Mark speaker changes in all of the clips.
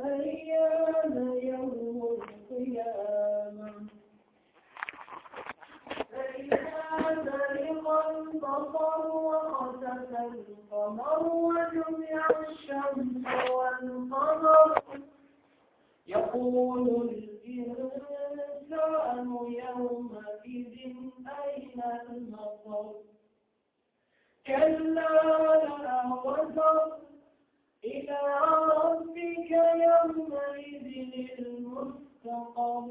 Speaker 1: أيان يوم القيامة. فإذا برق البصر وخسف القمر وجمع الشمس والقمر. يقول الإنسان يومئذ أين المطر؟ كلا لا وزر. إلى ربك يومئذ المستقر.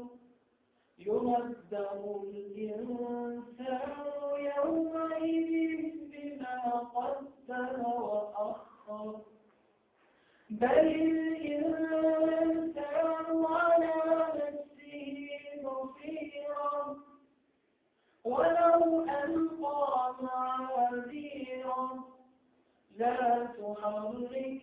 Speaker 1: ينبأ الإنسان يومئذ بما قدم وأخر. بل الإنسان على نفسه بصيرا ولو ألقى معاذيرا لا تحرك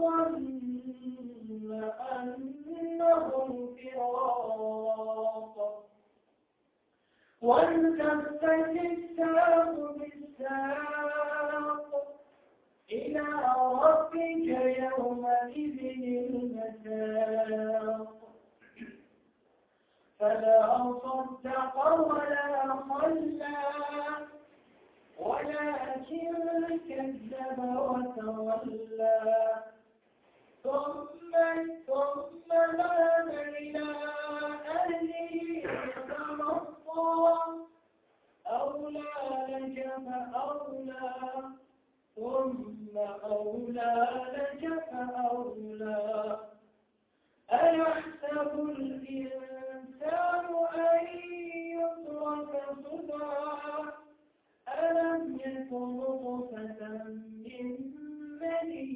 Speaker 1: وظن أنه الفراق والتفت الساق بالساق إلى ربك يومئذ المساق. فلا صدق ولا صلى. ولكن كذب وتولى. ثم ثم إلى أهله يتمطى أولى لك فأولى ثم أولى لك فأولى أيحسب الإنسان أن يترك سدى ألم يكن نطفة من مني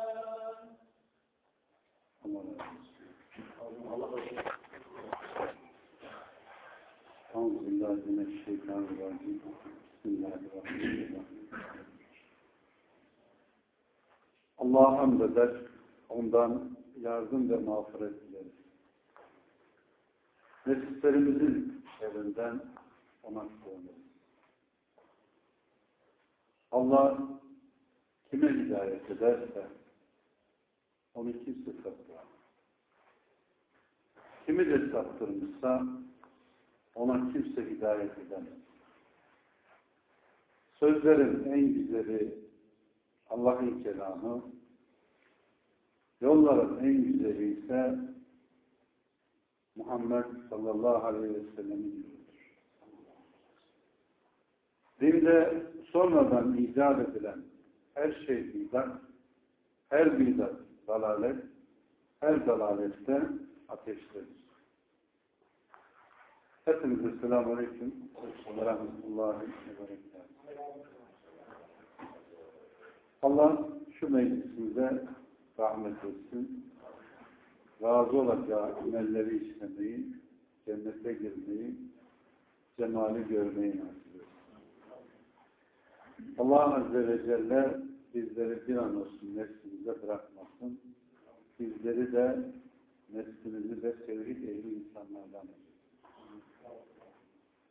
Speaker 2: Euzubillahimineşşeytanirracim. Bismillahirrahmanirrahim. Allah'a hamd eder, ondan yardım ve mağfiret dileriz. Nefislerimizin şerrinden ona sığınırız. Allah kime hidayet ederse onu kimse saptıramaz. Kimi de saptırmışsa ona kimse hidayet edemez. Sözlerin en güzeli Allah'ın kelamı, yolların en güzeli ise Muhammed sallallahu aleyhi ve sellem'in yoludur. Dinde sonradan icat edilen her şey bidat, her bidat dalalet, her dalalette ateştedir. Hepinize selamun aleyküm ve rahmetullahi ve. Allah şu meclisimize rahmet etsin. Razı olacağı amelleri işlemeyi, cennete girmeyi, cemali görmeyi nasip etsin. Allah Azze ve Celle bizleri bir an olsun neslimize bırakmasın. Bizleri de neslimizi de sevgili ehli insanlardan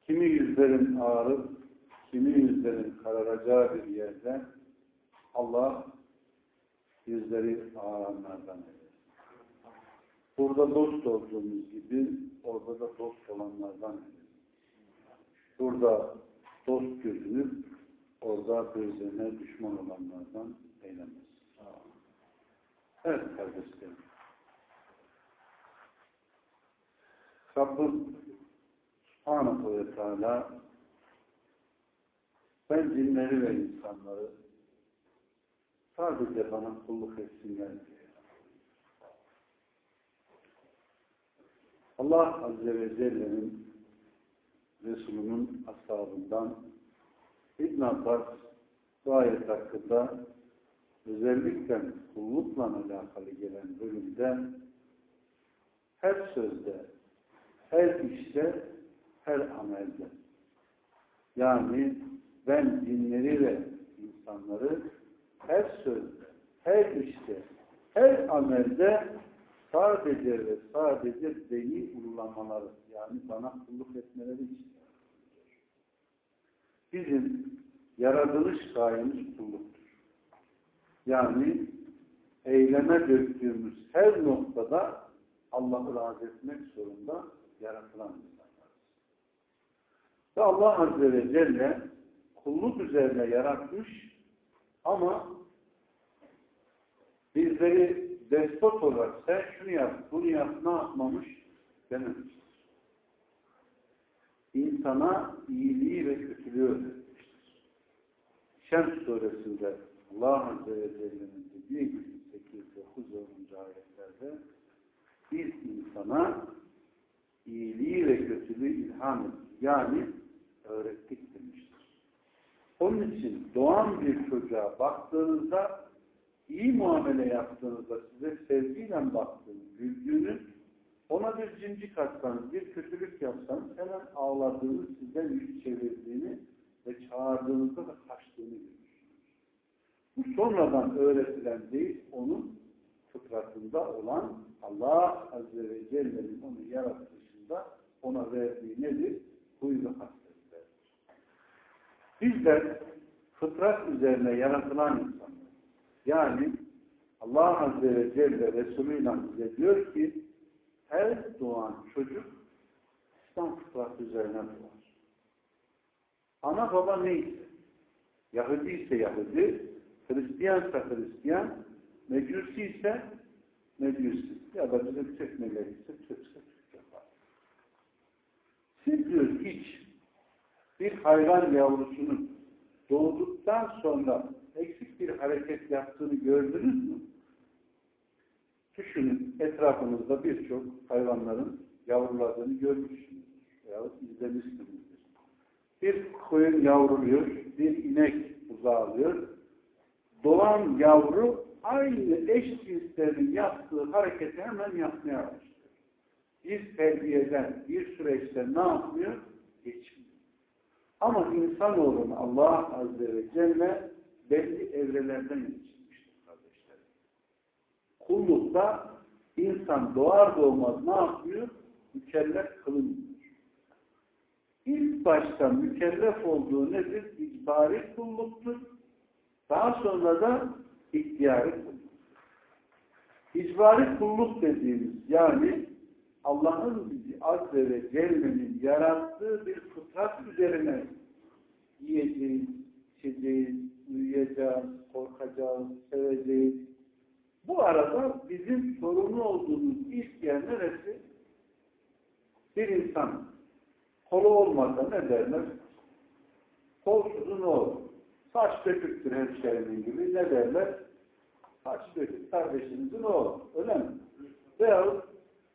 Speaker 2: Kimi yüzlerin ağrıp, kimi yüzlerin kararacağı bir yerde Allah yüzleri ağıranlardan eylesin. Burada dost olduğumuz gibi orada da dost olanlardan eylesin. Burada dost gözünüp orada birbirine düşman olanlardan eylemesin. Evet kardeşlerim. Rabbim Subhanahu ve Teala ben cinleri ve insanları sadece bana kulluk etsinler diye. Allah Azze ve Celle'nin Resulünün ashabından İbn Abbas bu ayet hakkında özellikle kullukla alakalı gelen bölümde her sözde, her işte, her amelde yani ben dinleri ve insanları her sözde, her işte, her amelde sadece ve sadece beni uygulamaları yani bana kulluk etmeleri için. Bizim yaratılış gayemiz kulluktur. Yani eyleme döktüğümüz her noktada Allah'ı razı etmek zorunda yaratılan insanlarız. Ve Allah Azze ve Celle kulluk üzerine yaratmış ama bizleri despot olarak sen şunu yap, bunu yap, ne yapmamış dememiştir. İnsana iyiliği ve kötülüğü öğretmiştir. Şems suresinde Allah Azze ve Celle'nin dediği gibi 8 9 10. ayetlerde biz insana iyiliği ve kötülüğü ilham ettik. Yani öğrettik demiştir. Onun için doğan bir çocuğa baktığınızda iyi muamele yaptığınızda size sevgiyle baktığınız, güldüğünüz, ona bir cincik atsanız, bir kötülük yapsanız hemen ağladığını, sizden yüz çevirdiğini ve çağırdığınızda da kaçtığını görürsünüz. Bu sonradan öğretilen değil, onun fıtratında olan Allah Azze ve Celle'nin onu yaratışında ona verdiği nedir? Huylu hasletlerdir. Bizler fıtrat üzerine yaratılan insanlar. Yani Allah Azze ve Celle Resulü'yle bize diyor ki her doğan çocuk İslam fıtratı üzerine doğar. Ana baba neyse, Yahudi ise Yahudi, Hristiyansa Hristiyan, Mecusi ise Mecusi. Ya da bizim Türk milleti ise Türkse Türk yapar. Siz diyor hiç bir hayvan yavrusunun doğduktan sonra eksik bir hareket yaptığını gördünüz mü? Düşünün etrafınızda birçok hayvanların yavruladığını görmüşsünüz veya izlemişsinizdir. Bir koyun yavruluyor, bir inek uzağılıyor. Doğan yavru aynı eş cinslerin yaptığı hareketi hemen yapmaya başlıyor. Bir terbiyeden, bir süreçte ne yapmıyor? Geçmiyor. Ama insanoğlunu Allah Azze ve Celle belli evrelerden kardeşlerim. Kullukta insan doğar doğmaz ne yapıyor? Mükellef kılınmıyor. İlk başta mükellef olduğu nedir? İcbari kulluktur. Daha sonra da ihtiyari kulluk. İcbari kulluk dediğimiz yani Allah'ın bizi Azze ve Celle'nin yarattığı bir fıtrat üzerine yiyeceğiz, içeceğiz, uyuyacağız, korkacağız, seveceğiz. Bu arada bizim sorumlu olduğumuz ilk yer neresi? Bir insan kolu olmasa ne derler? Kolsuzu ne olur? Saç döküktür hemşerimin gibi ne derler? Saç dökük kardeşinizin oğlu. Öyle mi? Veyahut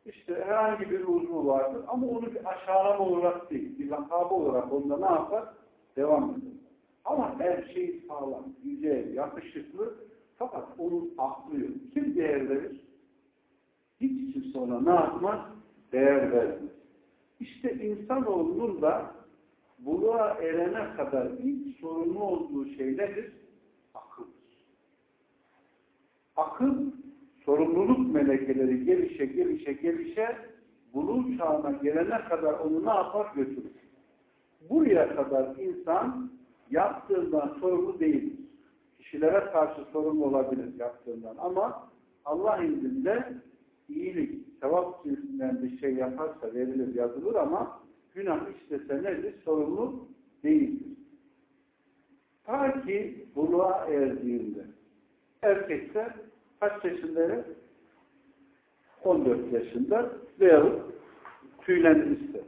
Speaker 2: işte herhangi bir uzvu vardır ama onu bir aşağılama olarak değil, bir lakabı olarak onda ne yapar? Devam eder. Ama her şey sağlam, güzel, yakışıklı fakat onun aklı yok. Kim değer verir? Hiç kimse ona ne yapmaz? Değer vermez. İşte insanoğlunun da buluğa erene kadar ilk sorumlu olduğu şey nedir? Akıldır. Akıl, sorumluluk melekeleri gelişe gelişe gelişe buluğ çağına gelene kadar onu ne yapar götürür. Buraya kadar insan yaptığından sorumlu değildir. Kişilere karşı sorumlu olabilir yaptığından ama Allah indinde iyilik, sevap cinsinden bir şey yaparsa verilir, yazılır ama günah işlese nedir? Sorumlu değildir. Ta ki buluğa erdiğinde erkekse kaç yaşında 14 yaşında veyahut tüylenmişse.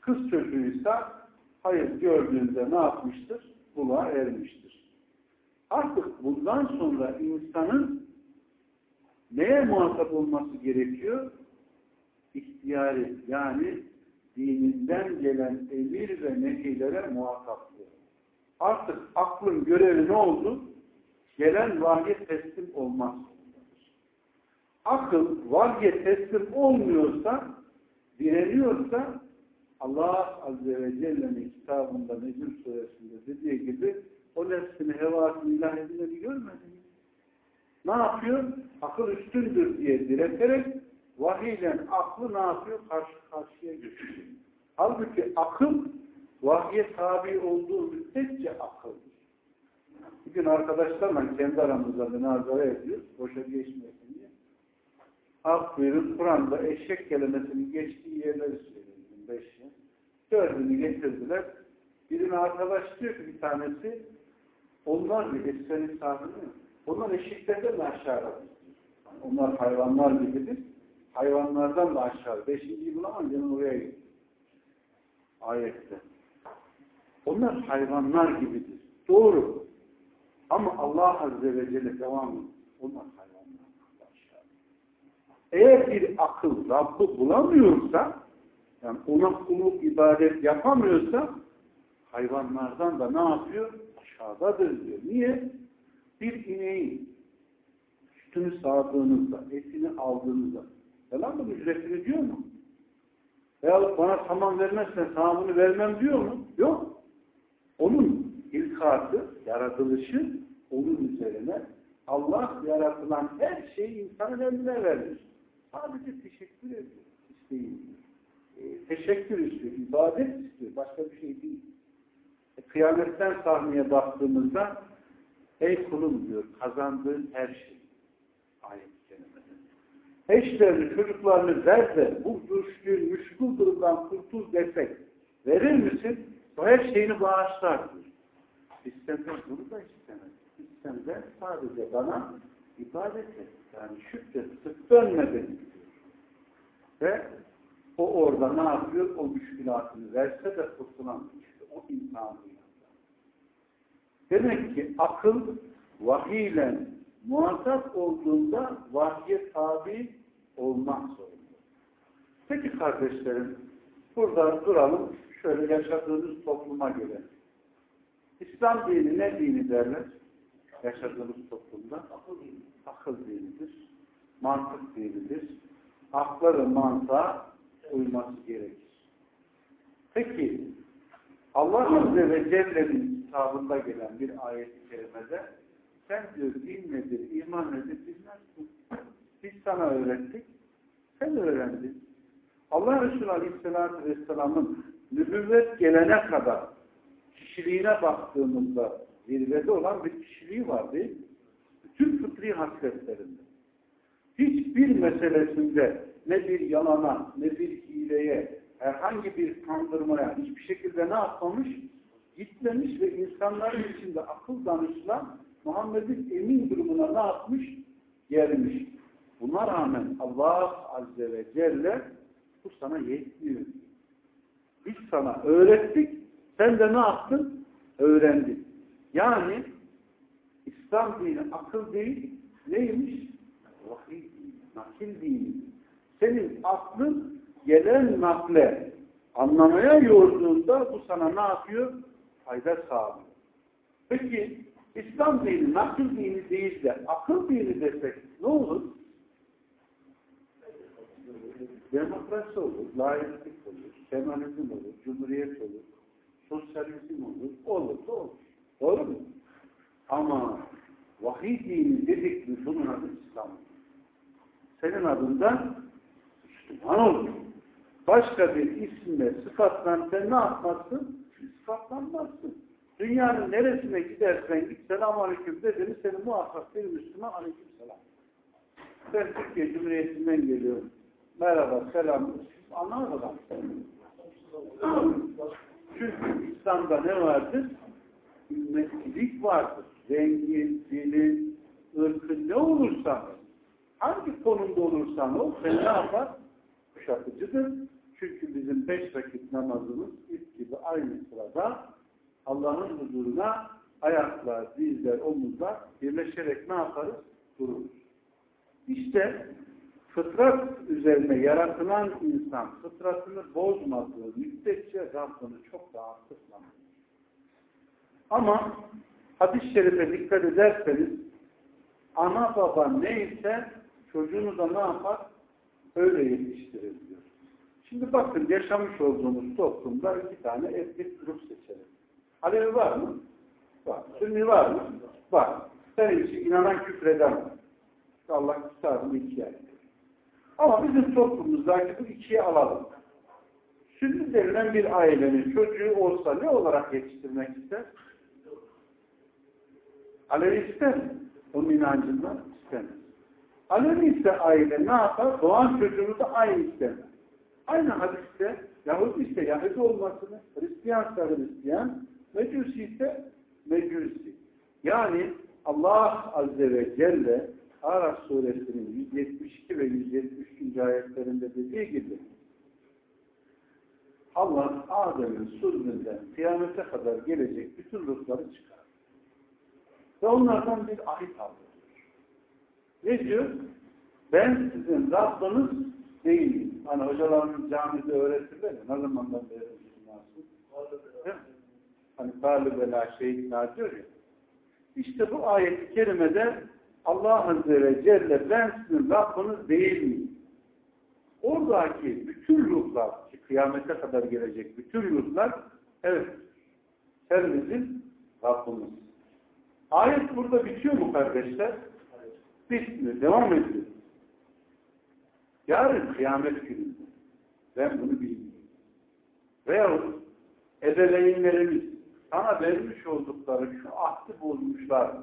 Speaker 2: Kız çocuğuysa hayır gördüğünde ne yapmıştır? Buluğa ermiştir. Artık bundan sonra insanın neye muhatap olması gerekiyor? İhtiyari yani dininden gelen emir ve nehilere muhataplığı. Artık aklın görevi ne oldu? Gelen vahye teslim olmaz. Akıl vahye teslim olmuyorsa, direniyorsa Allah Azze ve Celle'nin kitabında Necm suresinde dediği gibi o nefsini hevasını ilah edileni görmedi mi? Ne yapıyor? Akıl üstündür diye direterek vahiyle aklı ne yapıyor? Karşı karşıya götürüyor. Halbuki akıl vahye tabi olduğu müddetçe akıldır. Bugün arkadaşlarla kendi aramızda münazara ediyoruz. Boşa geçmesin diye. Ak buyurun Kur'an'da eşek kelimesinin geçtiği yerleri söyledim. Beşi. Dördünü getirdiler. Birine arkadaş diyor ki bir tanesi onlar bir essenin sahibi onlar eşeklerden de aşağıda. Onlar hayvanlar gibidir. Hayvanlardan da aşağı. Beşinciyi bulamam canım oraya git. Ayette. Onlar hayvanlar gibidir. Doğru. Ama Allah Azze ve Celle devam ediyor. Onlar hayvanlar aşağı. Eğer bir akıl Rabb'ı bulamıyorsa yani ona kulluk ibadet yapamıyorsa hayvanlardan da ne yapıyor? Aşağıdadır diyor. Niye? Bir ineğin sütünü sağdığınızda, etini aldığınızda falan mı ücretini diyor mu? Veya bana tamam vermezsen bunu vermem diyor mu? Yok. Onun ilkatı, yaratılışı onun üzerine Allah yaratılan her şeyi insanın eline vermiş. Sadece teşekkür ediyor. İsteyin. E, teşekkür istiyor, ibadet istiyor. Başka bir şey değil. E, kıyametten sahneye baktığımızda ey kulum diyor kazandığın her şey. Kerimede. Eşlerini, çocuklarını ver de bu düşkün, müşkul durumdan kurtul desek verir misin? O her şeyini bağışlar diyor. İstemez bunu da istemez. İstemez sadece bana ibadet et. Yani şükret, sık dönmedi diyor. Ve o orada ne yapıyor? O müşkülatını verse de kurtulan o imtihanıyla. Demek ki akıl vahiyle muhatap olduğunda vahye tabi olmak zorunda. Peki kardeşlerim, burada duralım, şöyle yaşadığımız topluma göre. İslam dini ne dini derler? Yaşadığımız toplumda akıl dini. Akıl dinidir. Mantık dinidir. Akları mantığa uyması gerekir. Peki Allah Azze ve Celle'nin kitabında gelen bir ayet-i kerimede sen diyor din nedir, iman nedir bilmezsin. Biz sana öğrettik, sen öğrendin. Allah Resulü Aleyhisselatü Vesselam'ın nübüvvet gelene kadar kişiliğine baktığımızda zirvede olan bir kişiliği var değil mi? Bütün fıtri hasletlerinde. Hiçbir meselesinde ne bir yalana, ne bir hileye, herhangi bir kandırmaya hiçbir şekilde ne yapmamış? Gitmemiş ve insanların içinde akıl danışılan Muhammed'in emin durumuna ne yapmış? Gelmiş. Buna rağmen Allah Azze ve Celle bu sana yetmiyor. Biz sana öğrettik, sen de ne yaptın? Öğrendin. Yani İslam dini akıl değil, neymiş? Vahiy, nakil dini. Senin aklın gelen nakle anlamaya yorduğunda bu sana ne yapıyor? Fayda sağlıyor. Peki İslam dini nakil dini değil de akıl dini desek ne olur? Demokrasi olur, layıklık olur, feminizm olur, cumhuriyet olur, sosyalizm olur, olur da olur. Doğru mu? Ama vahiy dini dedik mi bunun adı İslam. Senin adından Müslüman olur. Başka bir isimle sıfatlan sen ne yapmazsın? Sıfatlanmazsın. Dünyanın neresine gidersen git selamun aleyküm dedin seni muhakkak bir Müslüman aleyküm selam. Ben Türkiye Cumhuriyeti'nden geliyorum. Merhaba, selam. Anlamadan. Çünkü İslam'da ne vardır? Ümmetlilik vardır. Rengi, dili, ırkı ne olursa, hangi konumda olursan ol, sen ne yapar? Kuşatıcıdır. Çünkü bizim beş vakit namazımız ilk gibi aynı sırada Allah'ın huzuruna ayaklar, dizler, omuzlar birleşerek ne yaparız? Dururuz. İşte fıtrat üzerine yaratılan insan fıtratını bozmadığı müddetçe Rabbini çok daha kıslanır. Ama hadis-i şerife dikkat ederseniz ana baba neyse çocuğunu da ne yapar? Öyle yetiştirir diyor. Şimdi bakın yaşamış olduğumuz toplumda iki tane etnik grup seçelim. Alevi var mı? Var. Sünni var mı? Var. Senin için inanan küfreden var. Allah kitabını ikiye ayırıyor. Ama bizim toplumumuzdaki bu ikiye alalım. Sünni denilen bir ailenin çocuğu olsa ne olarak yetiştirmek ister? Alevi ister mi? Onun inancından istemez. Alevi ise aile ne yapar? Doğan çocuğunu da aynı istemez. Aynı hadiste Yahudi ise Yahudi olmasını, Hristiyan ise Hristiyan, Mecusi ise Mecusi. Yani Allah Azze ve Celle Araf suresinin 172 ve 173. ayetlerinde dediği gibi Allah Adem'in sulbünden kıyamete kadar gelecek bütün ruhları çıkar. Ve onlardan bir ahit aldı. Ne diyor? Ben sizin Rabbiniz değilim. Hani hocalarımız camide öğretirler ya, ne zamandan beri nasıl? Hani talibela şehitler diyor ya. İşte bu ayet-i kerimede Allah Azze ve Celle ben sizin Rabbiniz değil miyim? Oradaki bütün ruhlar, ki kıyamete kadar gelecek bütün ruhlar, evet, sen bizim Rabbimiz. Ayet burada bitiyor mu kardeşler? Bitmiyor, devam ediyor. Yarın kıyamet günü. Ben bunu bilmiyorum. Veyahut ebeveynlerimiz sana vermiş oldukları şu ahdi bozmuşlar.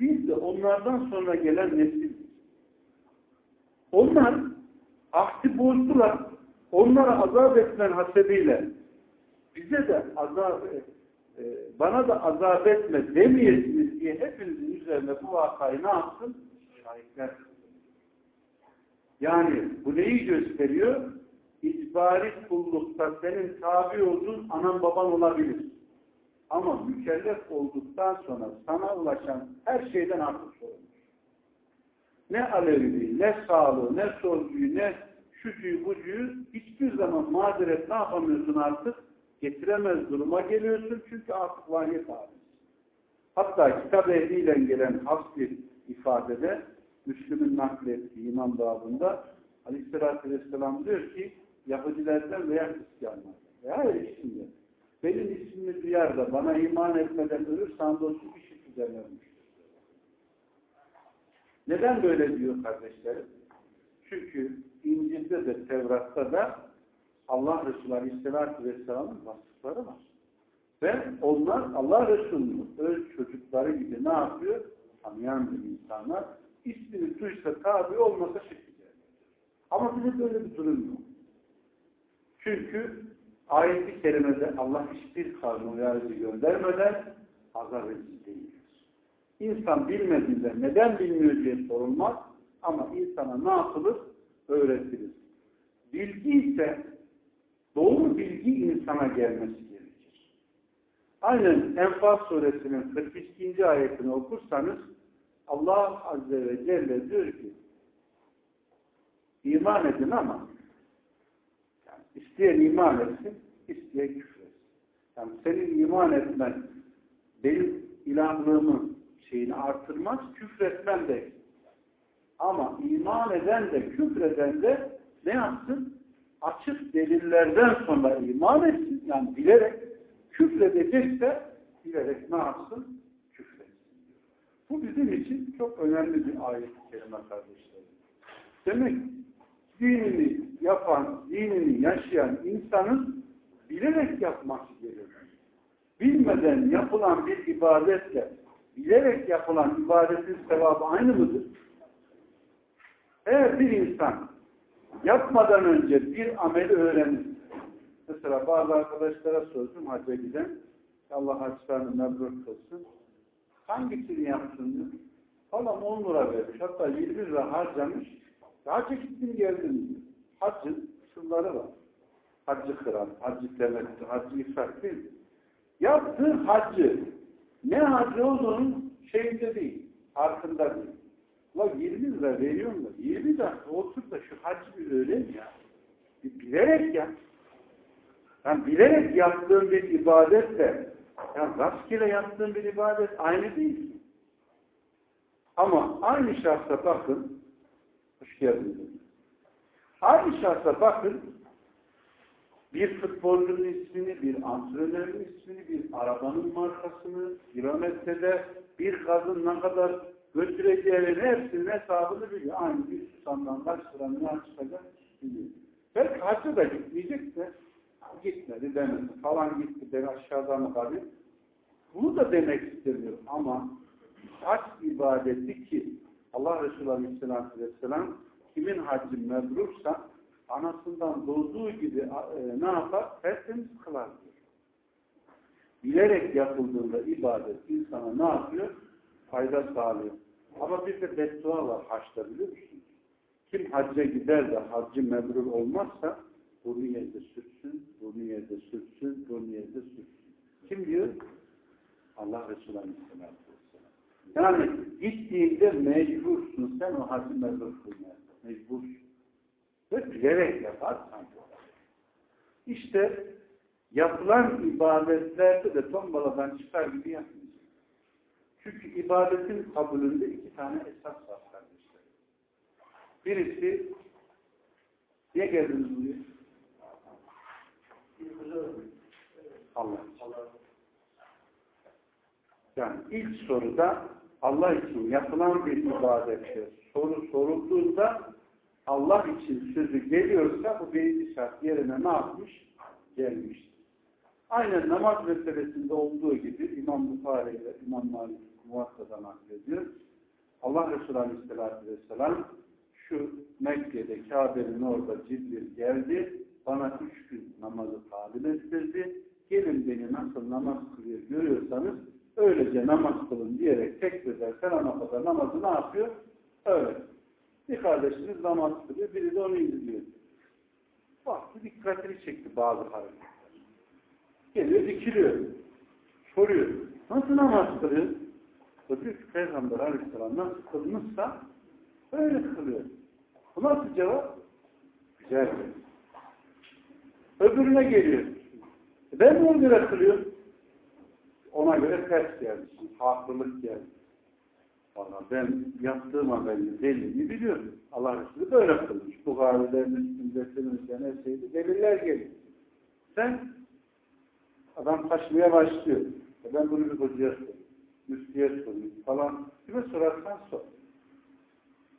Speaker 2: Biz de onlardan sonra gelen nesil. Onlar ahdi bozdular. Onlara azap etmen hasebiyle bize de azap e, bana da azap etme demeyesiniz diye hepinizin üzerine bu vakayı ne yapsın? Şahitler. Yani bu neyi gösteriyor? İcbari kullukta senin tabi olduğun anan baban olabilir. Ama mükellef olduktan sonra sana ulaşan her şeyden artık sorumlu. Ne aleviliği, ne sağlığı, ne solcuyu, ne şucuyu, bucuyu hiçbir zaman mazeret ne yapamıyorsun artık? Getiremez duruma geliyorsun çünkü artık vahiy tabi. Hatta kitap ehliyle gelen has bir ifadede Müslüm'ün naklettiği iman babında Aleyhisselatü Vesselam diyor ki Yahudilerden veya Hristiyanlardan veya her ikisinden benim ismimi duyar da bana iman etmeden ölür sandolsun işit üzerine ölmüştür. Neden böyle diyor kardeşlerim? Çünkü İncil'de de Tevrat'ta da Allah Resulü Aleyhisselatü Vesselam'ın vasıfları var. Ve onlar Allah Resulü'nün öz çocukları gibi ne yapıyor? Tanıyan bir insanlar ismini duysa tabi olmasa şirk Ama bize böyle bir durum yok. Çünkü ayet-i kerimede Allah hiçbir kavmi uyarıcı göndermeden azap edici değildir. İnsan bilmediğinde neden bilmiyor diye sorulmaz ama insana ne yapılır? Öğretilir. Bilgi ise doğru bilgi insana gelmesi gerekir. Aynen Enfal suresinin 42. ayetini okursanız Allah Azze ve Celle diyor ki iman edin ama yani isteyen iman etsin, isteyen küfür etsin. Yani senin iman etmen benim ilahlığımın şeyini artırmaz, küfretmen de ama iman eden de küfreden de ne yapsın? Açık delillerden sonra iman etsin. Yani bilerek Küfredecekse bilerek ne yapsın? Bu bizim için çok önemli bir ayet-i kerime kardeşlerim. Demek dinini yapan, dinini yaşayan insanın bilerek yapması gerekir. Bilmeden yapılan bir ibadetle bilerek yapılan ibadetin sevabı aynı mıdır? Eğer bir insan yapmadan önce bir ameli öğrenir. Mesela bazı arkadaşlara sordum hacca giden Allah haçlarını mebrur kılsın. Hangisini yaptın diyor. Adam 10 lira vermiş. Hatta 20 lira harcamış. Hacca gittim geldim diyor. Haccın şunları var. Haccı kıran, haccı temettü, haccı ifrat değil. Yaptığı haccı ne hacı olduğunun şeyinde değil. Farkında değil. Ulan 20 lira veriyorum da 20 dakika otur da şu hacı bir öğren ya. Bir bilerek yap. Yani bilerek yaptığın bir ibadetle yani rastgele yaptığın bir ibadet aynı değil. Ama aynı şahsa bakın hoş geldiniz. Aynı şahsa bakın bir futbolcunun ismini, bir antrenörün ismini, bir arabanın markasını, kilometrede bir kadın ne kadar götüreceğini hepsinin hesabını biliyor. Aynı bir susamdan kaç liranın çıkacak biliyor. Belki hacı da gitmeyecek de gitmedi demedi. Falan gitti ben aşağıda mı kalayım? Bunu da demek istemiyor ama hac ibadeti ki Allah Resulü Aleyhisselatü Vesselam kimin haccı mebrursa anasından doğduğu gibi e, ne yapar? Tertemiz kılar diyor. Bilerek yapıldığında ibadet insana ne yapıyor? Fayda sağlıyor. Ama bir de beddua var haçta biliyor musunuz? Kim hacca gider de haccı mebrur olmazsa burnu yerde sürtsün, burnu yerde sürtsün, burnu yerde sürtsün. Kim diyor? Allah Resulü Aleyhisselatü Vesselam. Yani gittiğinde mecbursun sen o hacı mebrur kılmaya. Mecbursun. Ve bilerek yaparsan işte yapılan ibadetlerde de tombaladan çıkar gibi yapmayacak. Çünkü ibadetin kabulünde iki tane esas var kardeşler. Birisi niye geldiniz buraya? Allah için. Yani ilk soruda Allah için yapılan bir ibadette soru sorulduğunda Allah için sözü geliyorsa bu birinci şart yerine ne yapmış? Gelmiştir. Aynen namaz meselesinde olduğu gibi İmam Bukhari ile İmam Malik muhakkada naklediyor. Allah Resulü Aleyhisselatü Vesselam şu Mekke'de Kabe'nin orada Cibril geldi. Bana üç gün namazı talim ettirdi. Gelin beni nasıl namaz kılıyor görüyorsanız öylece namaz kılın diyerek tekbir eder. Selama kadar namazı ne yapıyor? Öyle. Bir kardeşiniz namaz kılıyor, biri de onu izliyor. Baktı dikkatini çekti bazı hareketler. Geliyor dikiliyor. Soruyor. Nasıl namaz kılıyor? Diyor ki Peygamber Aleyhisselam nasıl kılmışsa öyle kılıyor. Bu nasıl cevap? Güzel. Öbürüne geliyor. Ben ona göre. Ona göre ters geldi. Haklılık geldi. Valla ben yaptığım ameli delilini biliyorum. Allah Resulü böyle kılmış. Bukhari'de, Müslüm'de, Sünni'de ne şeydi? Deliller geliyor. Sen adam kaçmaya başlıyor. E ben bunu bir hocaya sorayım. Müftüye sorayım falan. Kime sorarsan sor.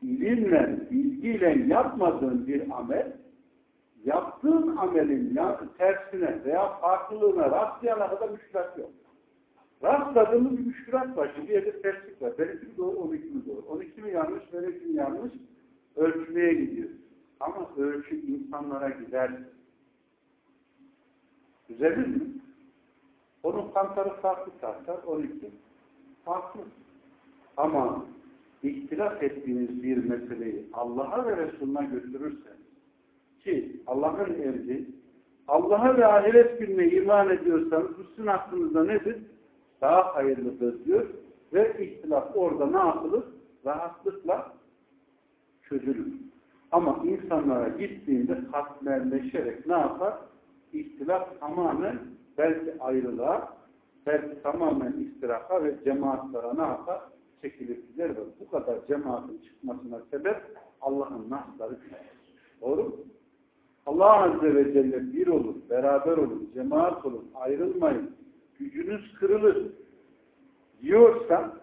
Speaker 2: İlimle, bilgiyle yapmadığın bir amel yaptığın amelin tersine veya farklılığına rastlayana kadar müşkilat yok. Rastladığımız bir müşkülat var. Şimdi bir terslik var. Benimki mi doğru, onunki mi doğru? Onunki mi yanlış, benimki mi yanlış? Ölçmeye gidiyor. Ama ölçü insanlara gider. Düzelir mi? Onun kantarı farklı tartar, onunki farklı. Ama ihtilaf ettiğiniz bir meseleyi Allah'a ve Resulüne götürürsen ki Allah'ın emri Allah'a ve ahiret gününe iman ediyorsanız bu sizin aklınızda nedir? Daha hayırlıdır diyor ve ihtilaf orada ne yapılır? Rahatlıkla çözülür. Ama insanlara gittiğinde katmerleşerek ne yapar? İhtilaf tamamen belki ayrılığa, belki tamamen istiraha ve cemaatlara ne yapar? Çekilip gider bu kadar cemaatin çıkmasına sebep Allah'ın nasları Doğru mu? Allah Azze ve Celle bir olur, beraber olur, cemaat olur, ayrılmayın. gücünüz kırılır diyorsa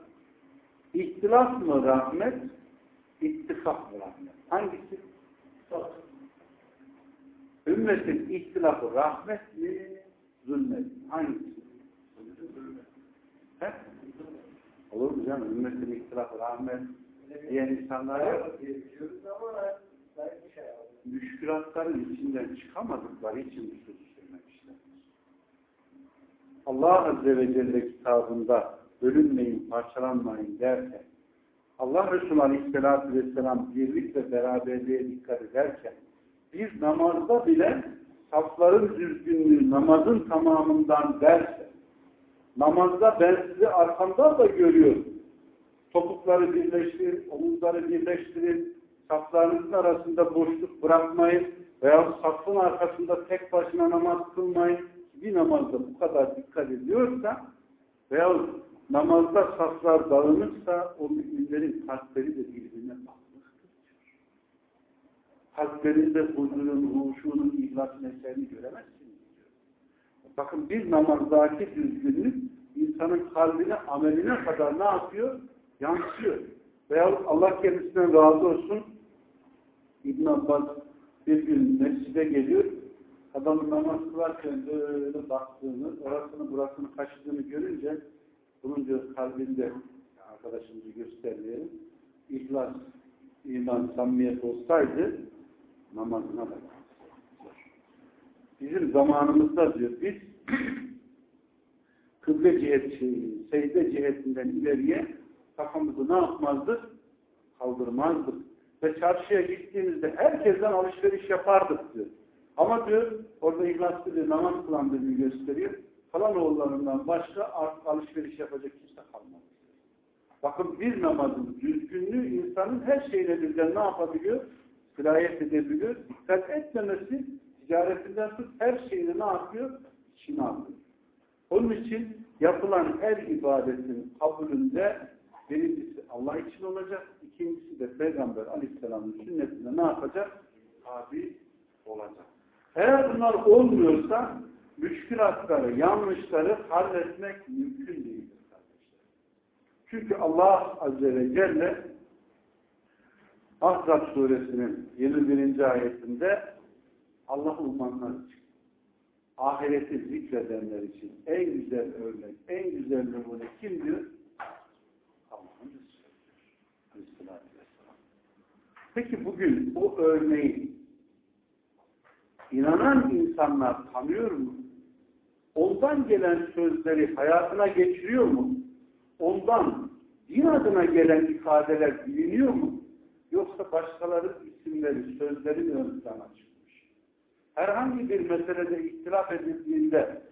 Speaker 2: ihtilaf mı rahmet, ittifak mı rahmet? Hangisi? Ümmetin ihtilafı rahmet mi, zulmet mi? Hangisi? He? Olur mu canım? Ümmetin ihtilafı rahmet diyen insanlar yok. Müşkülatların içinden çıkamadıkları için bu sözü söylemişler. Allah Azze ve Celle kitabında bölünmeyin, parçalanmayın derken Allah Resulü Aleyhisselatü Vesselam birlik ve beraberliğe dikkat ederken bir namazda bile safların düzgünlüğü namazın tamamından derse namazda ben sizi arkamdan da görüyorum. Topukları birleştirin, omuzları birleştirin, saflarınızın arasında boşluk bırakmayın veya safın arkasında tek başına namaz kılmayın. Bir namazda bu kadar dikkat ediyorsa veya namazda saflar dağınırsa o müminlerin kalpleri de birbirine bakmıştır. Kalplerinde huzurun, huşunun, ihlas meselini göremezsiniz. Bakın bir namazdaki düzgünlük insanın kalbine, ameline kadar ne yapıyor? Yansıyor. Veya Allah kendisinden razı olsun İbn Abbas bir gün mescide geliyor. Adamın namaz kılarken böyle baktığını, orasını burasını kaşıdığını görünce bunun diyor kalbinde arkadaşımızı göstermeyelim. İhlas, iman, samimiyet olsaydı namazına da Bizim zamanımızda diyor biz kıble cihet, secde cihetinden ileriye kafamızı ne yapmazdık? Kaldırmazdık. Ve çarşıya gittiğimizde herkesten alışveriş yapardık diyor. Ama diyor orada ihlaslı bir namaz kılandığını gösteriyor. Kalan oğullarından başka alışveriş yapacak kimse kalmadı. Bakın bir namazın düzgünlüğü insanın her şeyle birden ne yapabiliyor? Sirayet edebiliyor. Dikkat etmemesi ticaretinden tut her şeyini ne yapıyor? İçine alıyor. Onun için yapılan her ibadetin kabulünde birincisi Allah için olacak, ikincisi de Peygamber Aleyhisselam'ın sünnetine ne yapacak? Tabi olacak. Eğer bunlar olmuyorsa müşkülatları, yanlışları halletmek mümkün değildir kardeşler. Çünkü Allah Azze ve Celle Ahzab suresinin 21. ayetinde Allah umanlar için, ahireti zikredenler için en güzel örnek, en güzel numune kimdir? Allah'ın Resulü'dür. Peki bugün o örneği inanan insanlar tanıyor mu? Ondan gelen sözleri hayatına geçiriyor mu? Ondan din adına gelen ifadeler biliniyor mu? Yoksa başkaları isimleri, sözleri mi ön plana çıkmış? Herhangi bir meselede ihtilaf edildiğinde,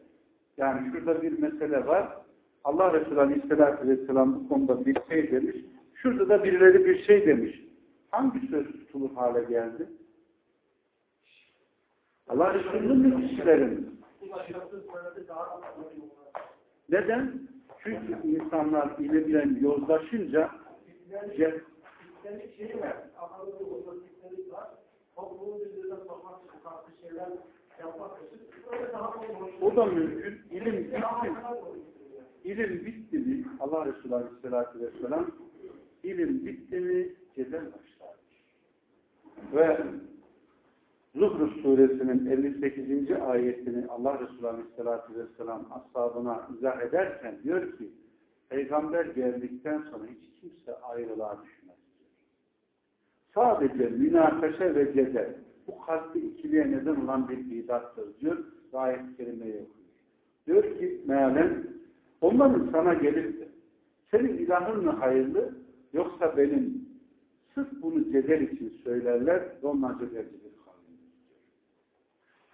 Speaker 2: yani şurada bir mesele var, Allah Resulü Aleyhisselatü Vesselam bu konuda bir şey demiş, şurada da birileri bir şey demiş. Hangi söz tutulur hale geldi? Allah Resulü'nün kişilerin. Neden? Çünkü insanlar ile bilen yozlaşınca o da mümkün. İlim bitti. İlim bitti mi? Allah Resulü Aleyhisselatü Vesselam ilim bitti mi? Cedel başlar. Ve Zuhruf suresinin 58. ayetini Allah Resulü Aleyhisselatü Vesselam ashabına izah ederken diyor ki Peygamber geldikten sonra hiç kimse ayrılığa düşmez. Sadece münakaşa ve cedel bu kalpte ikiliye neden olan bir bidattır diyor. Ayet-i kerimeyi okuyor. Diyor ki mealen onların sana gelip senin ilahın mı hayırlı yoksa benim sırf bunu cedel için söylerler ve cedelcidir.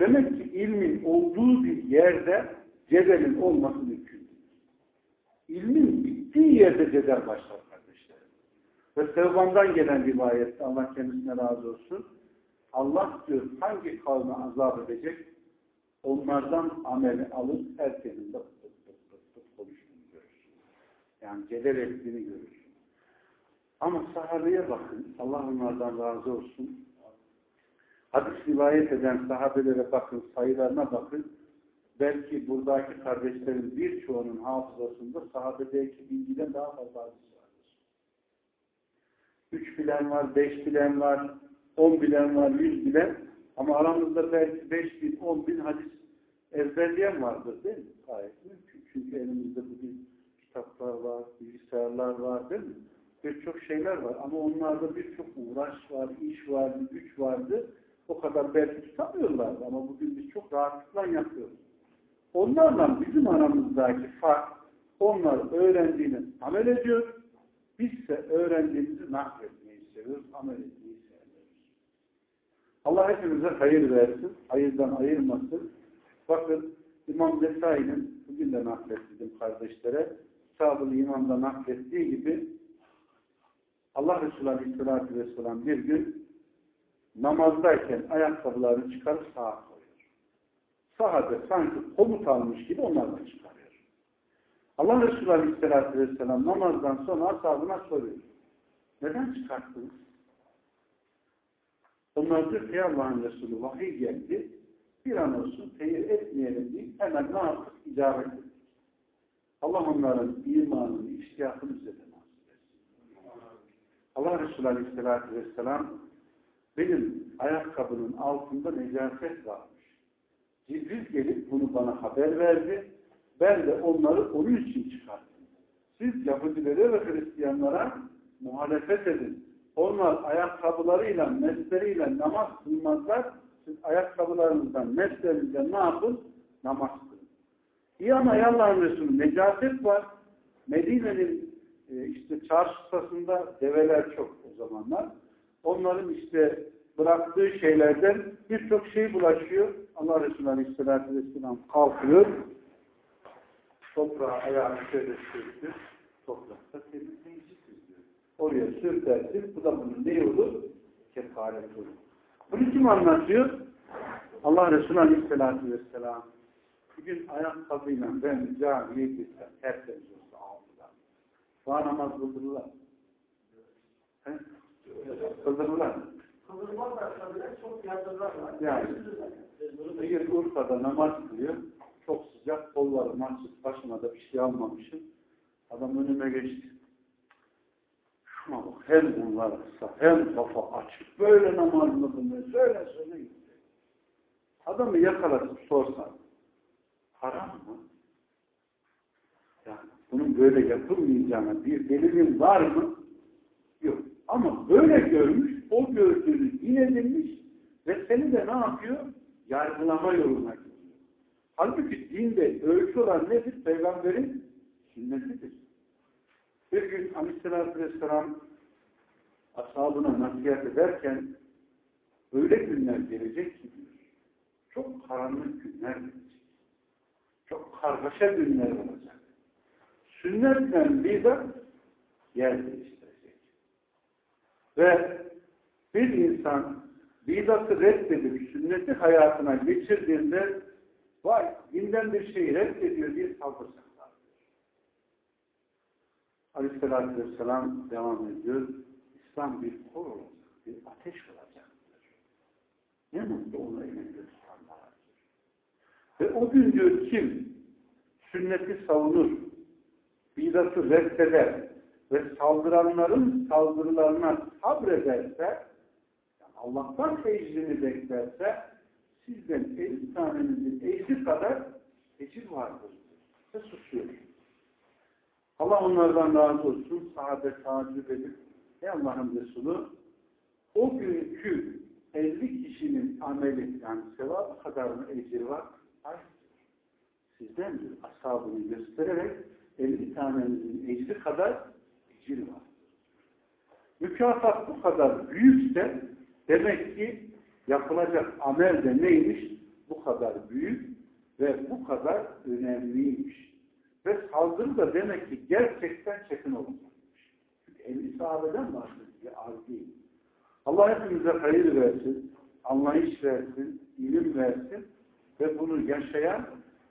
Speaker 2: Demek ki ilmin olduğu bir yerde cedelin olması mümkün. İlmin bittiği yerde cedel başlar kardeşlerim. Ve Sevban'dan gelen rivayette Allah kendisine razı olsun. Allah diyor hangi kavme azap edecek? Onlardan ameli alıp herkesin de konuştuğunu görür. Yani cedel ettiğini görür. Ama sahabeye bakın. Allah onlardan razı olsun hadis rivayet eden sahabelere bakın, sayılarına bakın. belki buradaki kardeşlerin birçoğunun hafızasında sahabedeki bilgiden daha fazla hadis vardır. Üç bilen var, beş bilen var, on bilen var, yüz bilen ama aramızda belki beş bin, on bin hadis ezberleyen vardır değil mi? Gayet mümkün. Çünkü elimizde bugün kitaplar var, bilgisayarlar var değil mi? Birçok şeyler var ama onlarda birçok uğraş var, iş vardı, güç vardı. O kadar belki tutamıyorlardı ama bugün biz çok rahatlıkla yapıyoruz. Onlarla bizim aramızdaki fark, onlar öğrendiğini amel ediyor, bizse öğrendiğimizi nakletmeyi seviyoruz, amel etmeyi seviyoruz. Allah hepimize hayır versin, hayırdan ayırmasın. Bakın İmam Nesai'nin, bugün de naklettim kardeşlere, Kitab-ı İmam'da naklettiği gibi Allah Resulü Aleyhisselatü Vesselam bir gün namazdayken ayakkabılarını çıkarıp sağa koyuyor. Sahabe sanki komut almış gibi onlarla çıkarıyor. Allah Resulü Aleyhisselatü Vesselam namazdan sonra ashabına soruyor. Neden çıkarttınız? Onlar diyor ki Allah'ın Resulü vahiy geldi. Bir an olsun teyir etmeyelim diye hemen ne yaptık? İcabet ettik. Allah onların imanını, iştiyakını bize de Allah Resulü Aleyhisselatü Vesselam benim ayakkabının altında necaset varmış. Cibril gelip bunu bana haber verdi. Ben de onları onun için çıkarttım. Siz Yahudilere ve Hristiyanlara muhalefet edin. Onlar ayakkabılarıyla, mesleriyle namaz kılmazlar. Siz ayakkabılarınızdan, meslerinizden ne yapın? Namaz kılın. İyi ama Allah'ın Resulü necaset var. Medine'nin e, işte çarşısında develer çok o zamanlar. Onların işte bıraktığı şeylerden birçok şey bulaşıyor. Allah Resulü Aleyhisselatü Vesselam kalkıyor. Toprağa ayağını şöyle sürtür. Toprakta temizleyicisiz diyor. Oraya sürtersin. Bu da bunun ne olur? Kefaret olur. Bunu kim anlatıyor? Allah Resulü Aleyhisselatü Vesselam. Bugün ayakkabıyla ben camiye gitsem tertemiz olsa altıdan. Bana namaz kıldırırlar. He? Kıldırırlar.
Speaker 1: Kıldırmazlarsa bile çok yardımlar var.
Speaker 2: Yani bir Urfa'da namaz kılıyor. Çok sıcak, kollarım açık, başıma da bir şey almamışım. Adam önüme geçti. Şuna bak, hem bunlar kısa, hem kafa açık. Böyle namaz mı kılıyor? Söyle söyle. Adamı yakalatıp sorsan, haram mı? Yani bunun böyle yapılmayacağına bir delilin var mı? Yok. Ama böyle görmüş, o gördüğünü inedilmiş ve seni de ne yapıyor? Yargılama yoluna gidiyor. Halbuki dinde ölçü olan nedir? Peygamberin sünnetidir. Bir gün Aleyhisselatü Vesselam ashabına nasihat ederken öyle günler gelecek ki. Çok karanlık günler gelecek. Çok kargaşa günler olacak. Sünnetle bidat yer değiştirecek. Ve bir insan bidatı reddedip sünneti hayatına geçirdiğinde vay dinden bir şeyi reddediyor diye saldıracaklar. Aleyhisselatü Vesselam devam ediyor. İslam bir kor olacak, bir ateş olacaktır. Ne mutlu ona elinde tutanlar. Ve o gün diyor kim sünneti savunur, bidatı reddeder ve saldıranların saldırılarına sabrederse, yani Allah'tan ecrini beklerse, sizden 50 tanenizin ecri kadar ecir vardır. Ve susuyor. Allah onlardan razı olsun, sahabe tacip edip, ey Allah'ın Resulü, o günkü 50 kişinin ameli, yani sevabı kadar mı ecir var? Hayır. Sizden diyor, ashabını göstererek 50 tanenizin ecri kadar ecir var. Mükafat bu kadar büyükse demek ki yapılacak amel de neymiş? Bu kadar büyük ve bu kadar önemliymiş. Ve saldırı da demek ki gerçekten çetin olacakmış. Çünkü 50 sahabeden bahsediyor, az değil. Allah hepimize hayır versin, anlayış versin, ilim versin ve bunu yaşayan,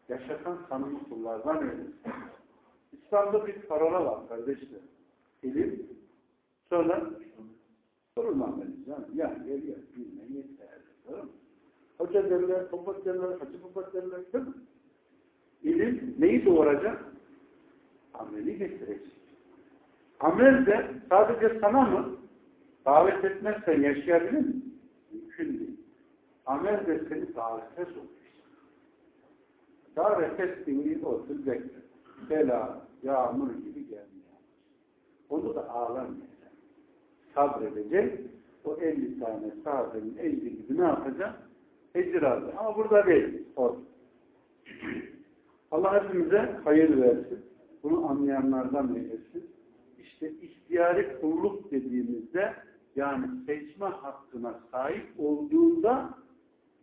Speaker 2: yaşatan samimi kullardan eylesin. İslam'da bir parola var kardeşler. İlim, sonra sorulmamalıyız. Yani, yani geliyor, bilme yeter. Tamam mı? Hoca derler, sohbet derler, hacı sohbet derler, değil mi? İlim neyi doğuracak? Ameli getirecek. Amel de sadece sana mı? Davet etmezsen yaşayabilir mi? Mümkün değil. Amel de seni davete sokuyor. Davet ettiğini otur bekle. Bela, yağmur gibi. Onu da ağlamayacak. Sabredecek. O 50 tane sahabenin 50 gibi ne yapacak? Ecir alacak. Ama burada değil. Orada. Allah hepimize hayır versin. Bunu anlayanlardan eylesin. İşte ihtiyari kulluk dediğimizde yani seçme hakkına sahip olduğunda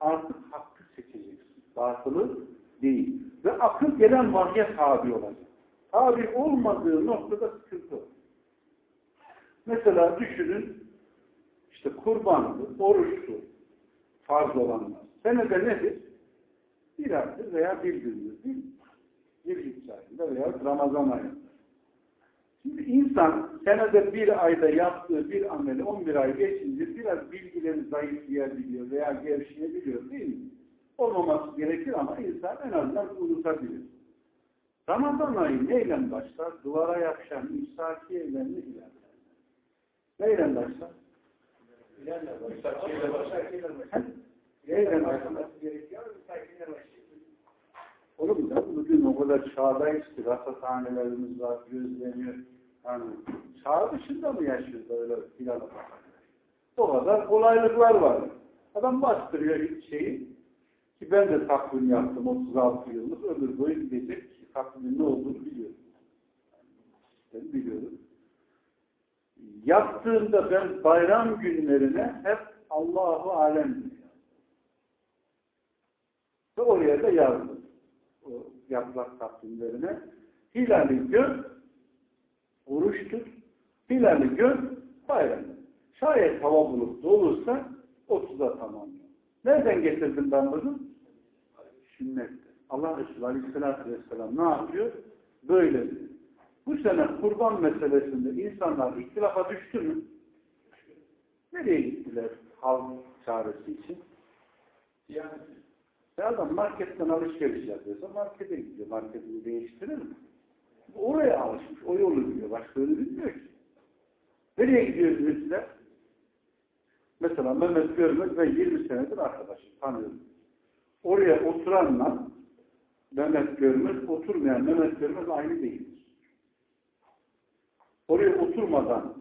Speaker 2: artık hakkı seçeceksin. Batılı değil. Ve akıl gelen vahye tabi olacak. Tabi olmadığı noktada sıkıntı olur. Mesela düşünün işte kurbanlı, oruçlu farz olanlar. Senede nedir? Bir aydır veya bir gündür değil? Bir hiç ayında veya Ramazan ayında. Şimdi insan senede bir ayda yaptığı bir ameli 11 ay geçince biraz bilgileri zayıflayabiliyor veya gevşeyebiliyor değil mi? Olmaması gerekir ama insan en azından unutabilir. Ramazan ayı neyle başlar? Duvara yapışan imsakiyeyle mi ilerler? Neyle başlar? Neyle başlar? Oğlum da bugün o kadar çağdayız ki rasathanelerimiz var, gözleniyor. Yani çağ dışında mı yaşıyoruz öyle filan? O kadar kolaylıklar var. Adam bastırıyor şeyi. Ki ben de takvim yaptım 36 yıllık. Ömür boyu gidecek takvimin ne olduğunu biliyorum. Ben biliyorum. Yaptığımda ben bayram günlerine hep Allahu Alem. Ve oraya da yazdım. O yaprak takvimlerine. Hilali gör, oruç tut. Hilali gör, bayram. Şayet hava bulutlu olursa 30'a tamamlıyor. Nereden getirdim ben bunu? Sünnette. Allah Resulü Aleyhisselatü Vesselam ne yapıyor? Böyle diyor. Bu sene kurban meselesinde insanlar ihtilafa düştü mü? Nereye gittiler halk çaresi için? Yani adam marketten alışveriş yapıyorsa markete gidiyor. Marketini değiştirir mi? Oraya alışmış. O yolu biliyor. Başka yolu bilmiyor ki. Nereye gidiyor bizimkiler? Mesela Mehmet Görmez ben 20 senedir arkadaşım. Tanıyorum. Oraya oturanla Mehmet Görmez, oturmayan Mehmet Görmez aynı değildir. Oraya oturmadan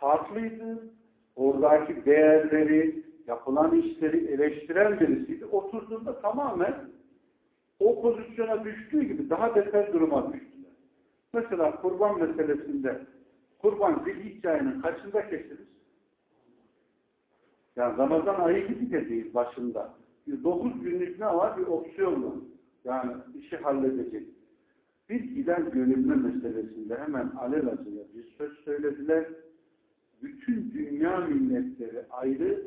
Speaker 2: farklıydı. Oradaki değerleri, yapılan işleri eleştiren birisiydi. Oturduğunda tamamen o pozisyona düştüğü gibi daha beter duruma düştüler. Mesela kurban meselesinde kurban zilhicce ayının kaçında kesilir? Yani Ramazan ayı gibi de değil başında. Bir dokuz günlük ne var? Bir opsiyon var. Yani işi halledecek. Bir giden görülme meselesinde hemen alelacele bir söz söylediler. Bütün dünya milletleri ayrı,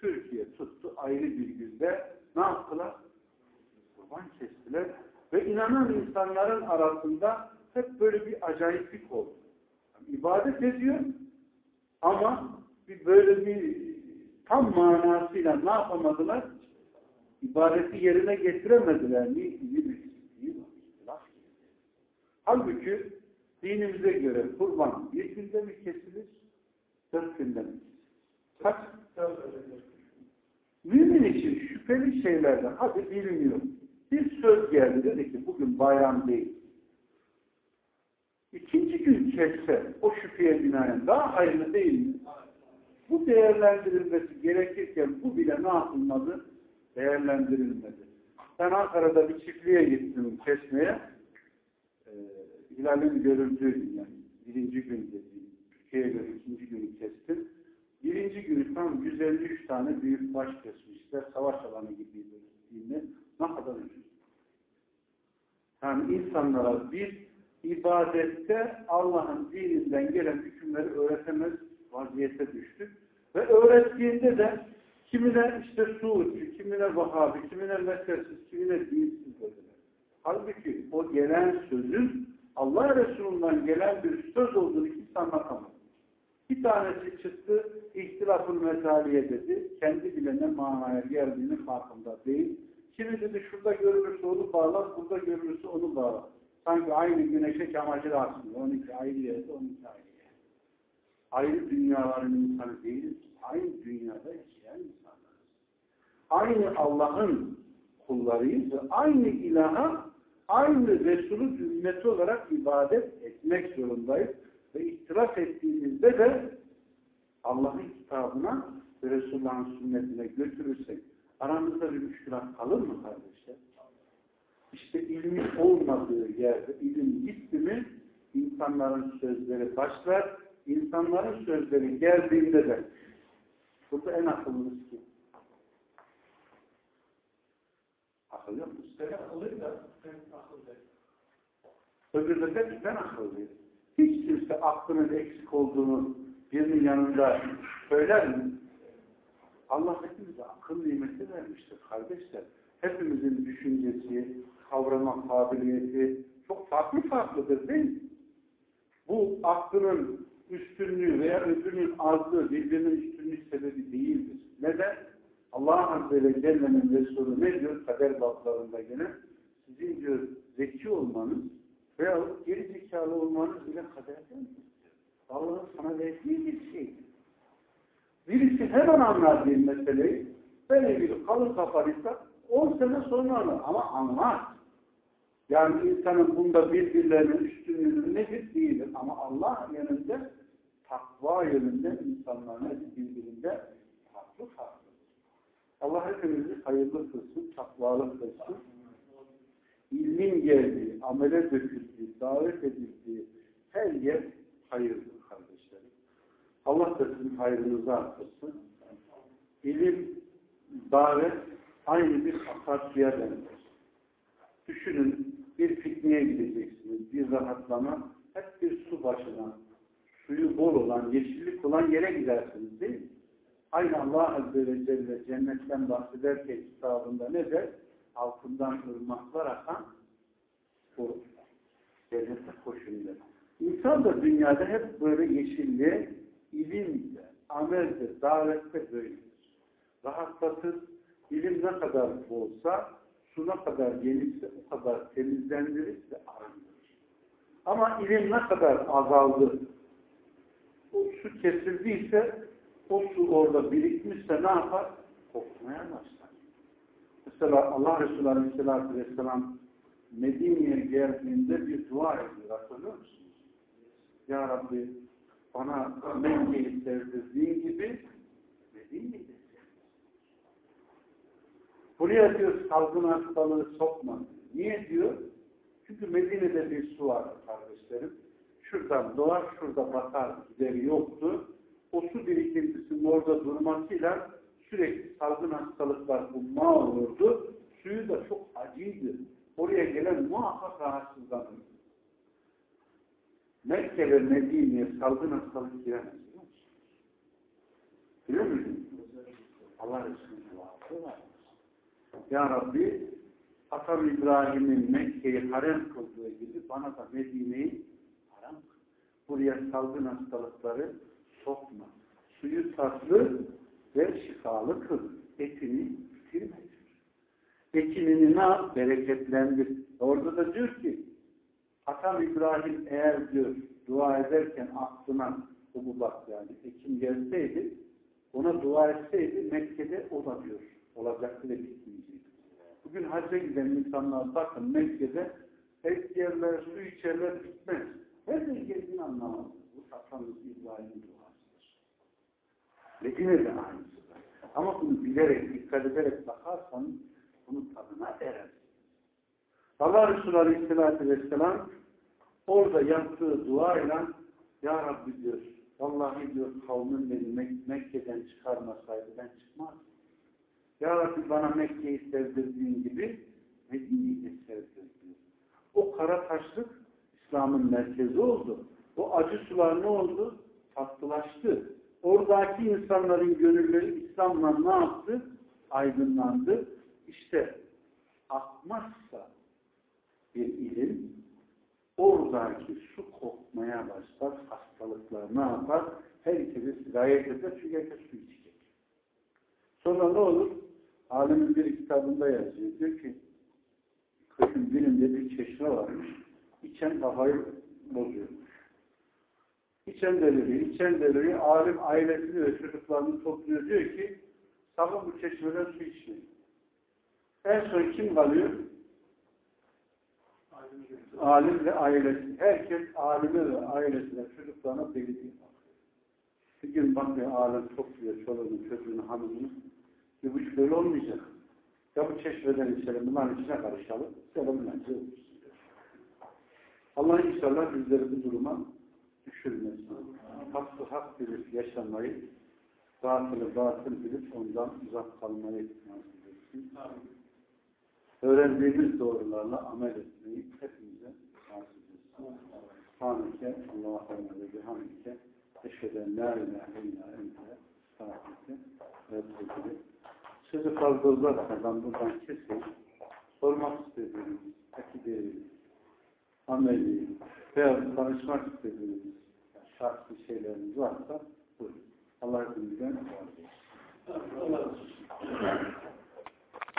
Speaker 2: Türkiye tuttu ayrı bir günde ne yaptılar? Kurban kestiler. Ve inanan insanların arasında hep böyle bir acayiplik oldu. Yani ibadet ediyor ama bir böyle bir tam manasıyla ne yapamadılar? İbadeti yerine getiremediler. Niye? Halbuki dinimize göre kurban bir günde mi kesilir? Dört günde mi? Kaç? Mümin için şüpheli şeylerden hadi bilmiyor. Bir söz geldi dedi ki bugün bayram değil. İkinci gün kesse o şüpheye binaen daha hayırlı değil mi? Bu değerlendirilmesi gerekirken bu bile ne yapılmadı? Değerlendirilmedi. Ben Ankara'da bir çiftliğe gittim kesmeye. Hilal'in görüldüğü yani. Birinci gün dediğim. Türkiye'ye göre ikinci günü kestim. Birinci günü tam 153 tane büyük baş kesmişler. Savaş alanı gibiydi. Ne kadar üzüldüm. Yani insanlara bir ibadette Allah'ın dininden gelen hükümleri öğretemez vaziyete düştük. Ve öğrettiğinde de kimine işte Suudçu, kimine Vahabi, kimine Mezhepsiz, kimine dinsiz dediler. Halbuki o gelen sözün Allah Resulü'nden gelen bir söz olduğunu kimse anlatamaz. Bir tanesi çıktı, ihtilafın mesaliye dedi. Kendi bile ne manaya geldiğini farkında değil. Kimi dedi şurada görülürse onu bağlar, burada görülürse onu bağlar. Sanki aynı güneşe çamaşır aslında. 12 ayrı yerde, 12 ayrı yerde. Ayrı dünyaların insanı değiliz. Aynı dünyada yaşayan insanlarız. Aynı Allah'ın kullarıyız ve aynı ilaha, aynı Resulü ümmeti olarak ibadet etmek zorundayız. Ve ihtilaf ettiğimizde de Allah'ın kitabına ve Resulullah'ın sünnetine götürürsek aramızda bir müşkülat kalır mı kardeşler? İşte ilmin olmadığı yerde ilim gitti mi insanların sözleri başlar, insanların sözleri geldiğinde de burada en akıllısı kim? Akıl yok mu?
Speaker 1: Da akıl değil.
Speaker 2: Öbürü de ben akıllıyım. Hiç kimse aklının eksik olduğunu birinin yanında söyler mi? Allah hepimize akıl nimeti vermiştir kardeşler. Hepimizin düşüncesi, kavrama kabiliyeti çok farklı farklıdır değil mi? Bu aklının üstünlüğü veya öbürünün azlığı birbirinin üstünlük sebebi değildir. Neden? Allah Azze ve Celle'nin Resulü ne diyor kader bablarında gene? Sizin diyor zeki olmanız veya geri zekalı olmanız bile kaderden Allah'ın sana verdiği bir şeydir. Birisi hemen anlar bir meseleyi. Böyle bir kalın kafanıysa 10 sene sonra anlar. Ama anlar. Yani insanın bunda birbirlerinin üstünlüğü nedir değildir. Ama Allah yönünde takva yönünde insanların birbirinde farklı farklı. Allah hepimizi hayırlı kılsın, takvalı kılsın. İlmin geldiği, amele döküldüğü, davet edildiği her yer hayırdır kardeşlerim. Allah da sizin hayrınızı artırsın. İlim, davet aynı bir akarsuya benzer. Düşünün, bir pikniğe gideceksiniz, bir rahatlama, hep bir su başına, suyu bol olan, yeşillik olan yere gidersiniz değil mi? Aynı Allah Azze ve Celle cennetten bahsederken kitabında ne der? Altından ırmaklar akan o cennete koşun der. İnsan da dünyada hep böyle yeşilliğe, ilimde, amelde, davette böyledir. Rahatlatır, ilim ne kadar bolsa, su ne kadar gelirse o kadar temizlendirir ve arındırır. Ama ilim ne kadar azaldı, o su kesildiyse o su orada birikmişse ne yapar? Kokmaya başlar. Mesela Allah Resulü Aleyhisselatü Vesselam Medine'ye geldiğinde bir dua ediyor. Hatırlıyor musunuz? Ya Rabbi bana Mekke'yi sevdirdiğin gibi Medine'yi de Buraya diyor salgın hastalığı sokma. Niye diyor? Çünkü Medine'de bir su var kardeşlerim. Şuradan doğar, şurada batar gideri yoktu. O su birikintisinin orada durmasıyla sürekli salgın hastalıklar umma olurdu. Suyu da çok acıydı. Oraya gelen muhakkak rahatsızlanır. Mekke ve Medine'ye salgın hastalık giremez. Biliyor musunuz? Allah Resulü'nün duası var. Ya Rabbi Atam İbrahim'in Mekke'yi harem kıldığı gibi bana da Medine'yi haram kıl. Buraya salgın hastalıkları sokma. Suyu tatlı ve şifalı kıl. Etini bitirme. Ekinini ne yap? Bereketlendir. Orada da diyor ki Atam İbrahim eğer diyor dua ederken aklına hububat yani ekin gelseydi ona dua etseydi Mekke'de o da diyor olacaktı ve bitmeyecekti. Bugün hacca giden insanlar bakın Mekke'de et yerler, su içerler bitmez. Her şey geldiğini anlamaz. Bu Atamız İbrahim'in duasıdır. Medine de aynısıdır. Ama bunu bilerek, dikkat ederek bakarsanız bunun tadına erer. Allah Resulü Aleyhisselatü Vesselam orada yaptığı duayla Ya Rabbi diyor, vallahi diyor kavmin beni Mek Mekke'den çıkarmasaydı ben çıkmazdım. Ya Rabbi bana Mekke'yi sevdirdiğin gibi Medine'yi de sevdirdiğin. O kara taşlık İslam'ın merkezi oldu. O acı sular ne oldu? Tatlılaştı. Oradaki insanların gönülleri İslam'la ne yaptı? Aydınlandı. İşte akmazsa bir ilim oradaki su kokmaya başlar, hastalıklar ne yapar? Herkese sirayet eder çünkü herkes su içecek. Sonra ne olur? Alimin bir kitabında yazıyor. Diyor ki köyün birinde bir çeşme varmış. İçen kafayı bozuyor. İçen deliriyor, içen deliriyor. Alim ailesini ve çocuklarını topluyor. Diyor ki sakın bu çeşmeden su içmeyin. En son kim kalıyor? Alim ve ailesi. Herkes alime ve ailesine, çocuklarına belirliyor. Bir gün bakıyor alem topluyor çoluğunu, çocuğunu, hanımını. Bir bu böyle olmayacak. Ya bu çeşmeden içelim, bunların içine karışalım. Selamünaleyküm. olur. Allah inşallah bizleri bu duruma düşürmesin. Hakkı hak bilip yaşamayı, batılı batıl bilip ondan uzak kalmayı nasip etsin. Öğrendiğimiz doğrularla amel etmeyi hepimize nasip etsin. Subhaneke Allahümme ve bihamdike eşheden la ilahe illa ente estağfirke ve etûbü Sözü fazla uzatmadan buradan keseyim. Sormak istediğiniz, akideyi, ameli veya tanışmak istediğiniz farklı şeyleriniz varsa buyurun. Allah hepimizden razı olsun. Allah razı olsun.